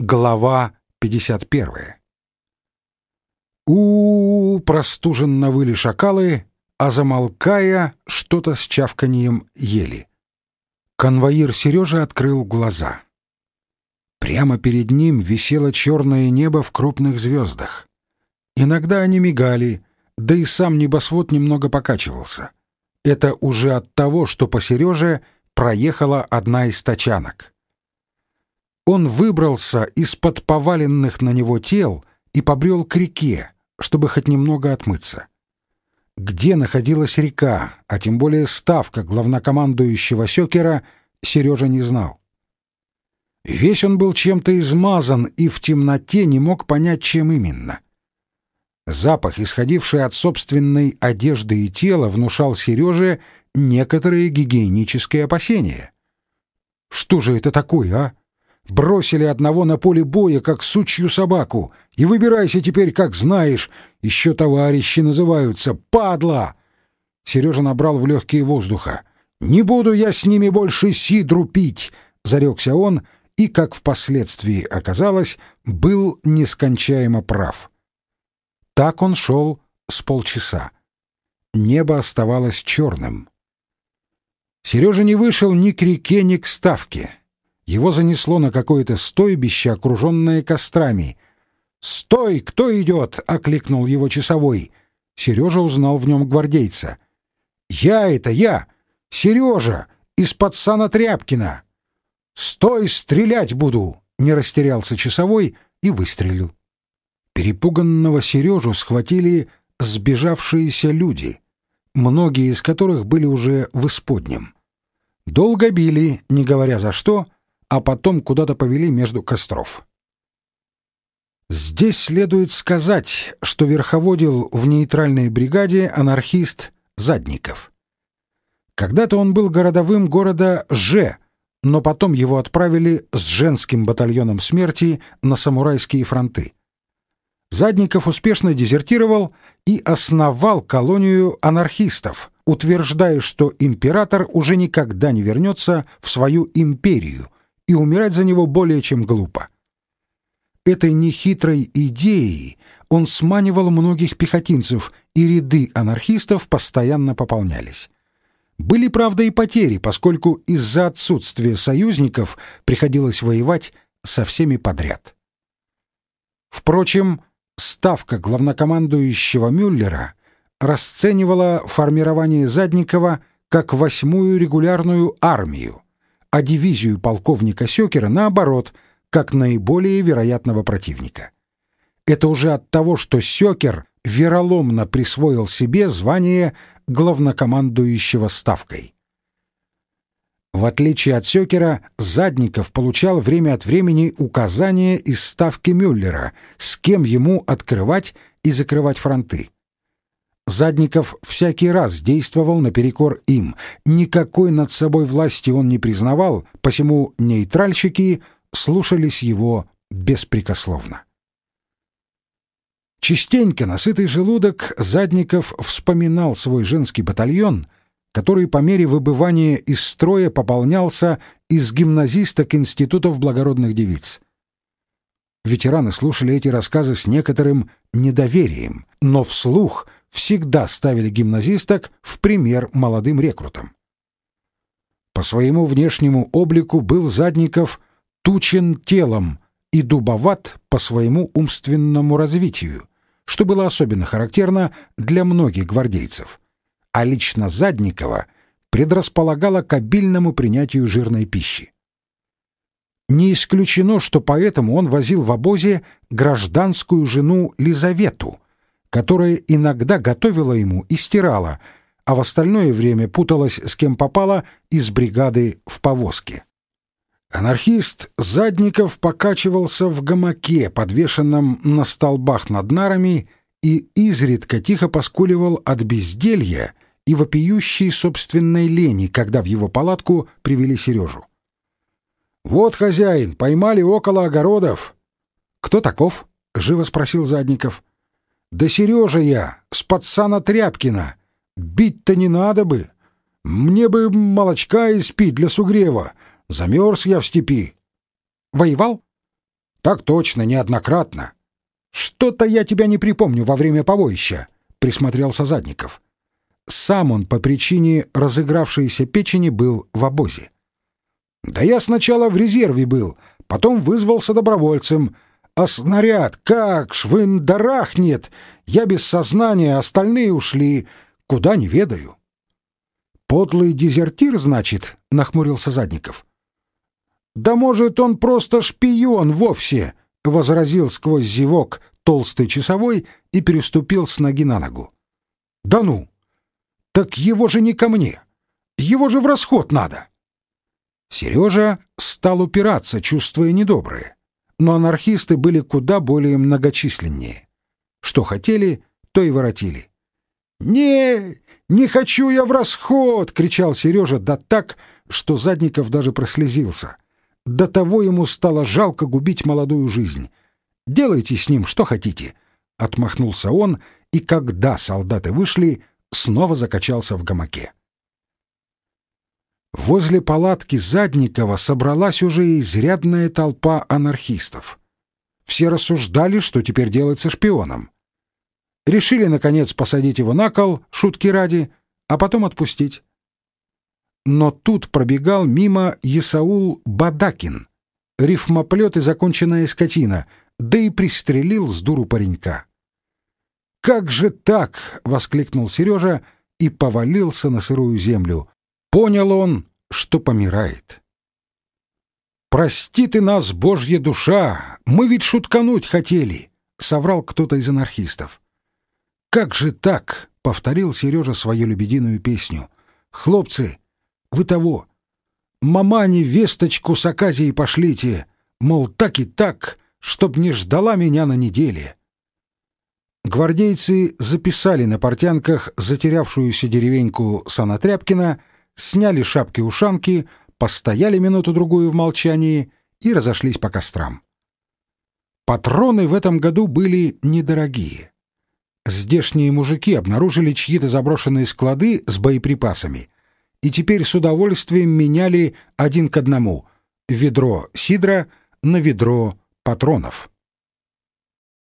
Глава 51 у, -у, -у простуженно выли шакалы, а замолкая, что-то с чавканием ели. Конвоир Сережа открыл глаза. Прямо перед ним висело черное небо в крупных звездах. Иногда они мигали, да и сам небосвод немного покачивался. Это уже от того, что по Сереже проехала одна из тачанок он выбрался из-под поваленных на него тел и побрел к реке, чтобы хоть немного отмыться. Где находилась река, а тем более ставка главнокомандующего Сёкера, Сережа не знал. Весь он был чем-то измазан и в темноте не мог понять, чем именно. Запах, исходивший от собственной одежды и тела, внушал Сереже некоторые гигиенические опасения. «Что же это такое, а?» Бросили одного на поле боя, как сучью собаку. И выбирайся теперь, как знаешь. Еще товарищи называются. Падла!» Сережа набрал в легкие воздуха. «Не буду я с ними больше сидру пить!» — зарекся он, и, как впоследствии оказалось, был нескончаемо прав. Так он шел с полчаса. Небо оставалось черным. Сережа не вышел ни к реке, ни к ставке. Его занесло на какое-то стойбище, окруженное кострами. «Стой! Кто идет?» — окликнул его часовой. Сережа узнал в нем гвардейца. «Я это, я! Сережа! Из-под сана Тряпкина!» «Стой! Стрелять буду!» — не растерялся часовой и выстрелил. Перепуганного Сережу схватили сбежавшиеся люди, многие из которых были уже в исподнем. Долго били, не говоря за что — а потом куда-то повели между костров. Здесь следует сказать, что верховодил в нейтральной бригаде анархист Задников. Когда-то он был городовым города Ж, но потом его отправили с женским батальоном смерти на самурайские фронты. Задников успешно дезертировал и основал колонию анархистов, утверждая, что император уже никогда не вернется в свою империю – и умирать за него более чем глупо. Этой нехитрой идеей он сманивал многих пехотинцев, и ряды анархистов постоянно пополнялись. Были, правда, и потери, поскольку из-за отсутствия союзников приходилось воевать со всеми подряд. Впрочем, ставка главнокомандующего Мюллера расценивала формирование Задникова как восьмую регулярную армию, а дивизию полковника Сёкера, наоборот, как наиболее вероятного противника. Это уже от того, что Сёкер вероломно присвоил себе звание главнокомандующего ставкой. В отличие от Сёкера, Задников получал время от времени указания из ставки Мюллера, с кем ему открывать и закрывать фронты. Задников всякий раз действовал наперекор им. Никакой над собой власти он не признавал, посему нейтральщики слушались его беспрекословно. Частенько на сытый желудок Задников вспоминал свой женский батальон, который по мере выбывания из строя пополнялся из гимназисток институтов благородных девиц. Ветераны слушали эти рассказы с некоторым недоверием, но вслух — всегда ставили гимназисток в пример молодым рекрутам. По своему внешнему облику был Задников тучен телом и дубоват по своему умственному развитию, что было особенно характерно для многих гвардейцев. А лично Задникова предрасполагало к обильному принятию жирной пищи. Не исключено, что поэтому он возил в обозе гражданскую жену Лизавету, которая иногда готовила ему и стирала, а в остальное время путалась с кем попало из бригады в повозке. Анархист Задников покачивался в гамаке, подвешенном на столбах над нарами, и изредка тихо поскуливал от безделья и вопиющей собственной лени, когда в его палатку привели Сережу. «Вот хозяин, поймали около огородов». «Кто таков?» — живо спросил Задников. Да Сережа я, с пацана Тряпкина. Бить-то не надо бы. Мне бы молочка испить для сугрева. Замерз я в степи. Воевал? Так точно, неоднократно. Что-то я тебя не припомню во время побоища, присмотрелся Задников. Сам он по причине разыгравшейся печени был в обозе. Да я сначала в резерве был, потом вызвался добровольцем, а снаряд как швындарахнет, я без сознания, остальные ушли, куда не ведаю. «Подлый дезертир, значит?» — нахмурился Задников. «Да может, он просто шпион вовсе!» — возразил сквозь зевок толстый часовой и переступил с ноги на ногу. «Да ну! Так его же не ко мне! Его же в расход надо!» Сережа стал упираться, чувствуя недоброе. Но анархисты были куда более многочисленнее. Что хотели, то и воротили. «Не, не хочу я в расход!» — кричал Сережа, да так, что Задников даже прослезился. До того ему стало жалко губить молодую жизнь. «Делайте с ним что хотите!» — отмахнулся он, и когда солдаты вышли, снова закачался в гамаке. Возле палатки Задникова собралась уже изрядная толпа анархистов. Все рассуждали, что теперь делать со шпионом. Решили, наконец, посадить его на кол, шутки ради, а потом отпустить. Но тут пробегал мимо Исаул Бадакин, рифмоплет и законченная скотина, да и пристрелил с дуру паренька. «Как же так?» — воскликнул Сережа и повалился на сырую землю. Понял он, что помирает. «Прости ты нас, Божья душа, мы ведь шуткануть хотели», — соврал кто-то из анархистов. «Как же так?» — повторил Сережа свою лебединую песню. «Хлопцы, вы того, мамане весточку с Аказией пошлите, мол, так и так, чтоб не ждала меня на неделе». Гвардейцы записали на портянках затерявшуюся деревеньку Санатряпкина, сняли шапки-ушанки, постояли минуту-другую в молчании и разошлись по кострам. Патроны в этом году были недорогие здешние мужики обнаружили чьи-то заброшенные склады с боеприпасами и теперь с удовольствием меняли один к одному ведро сидра на ведро патронов.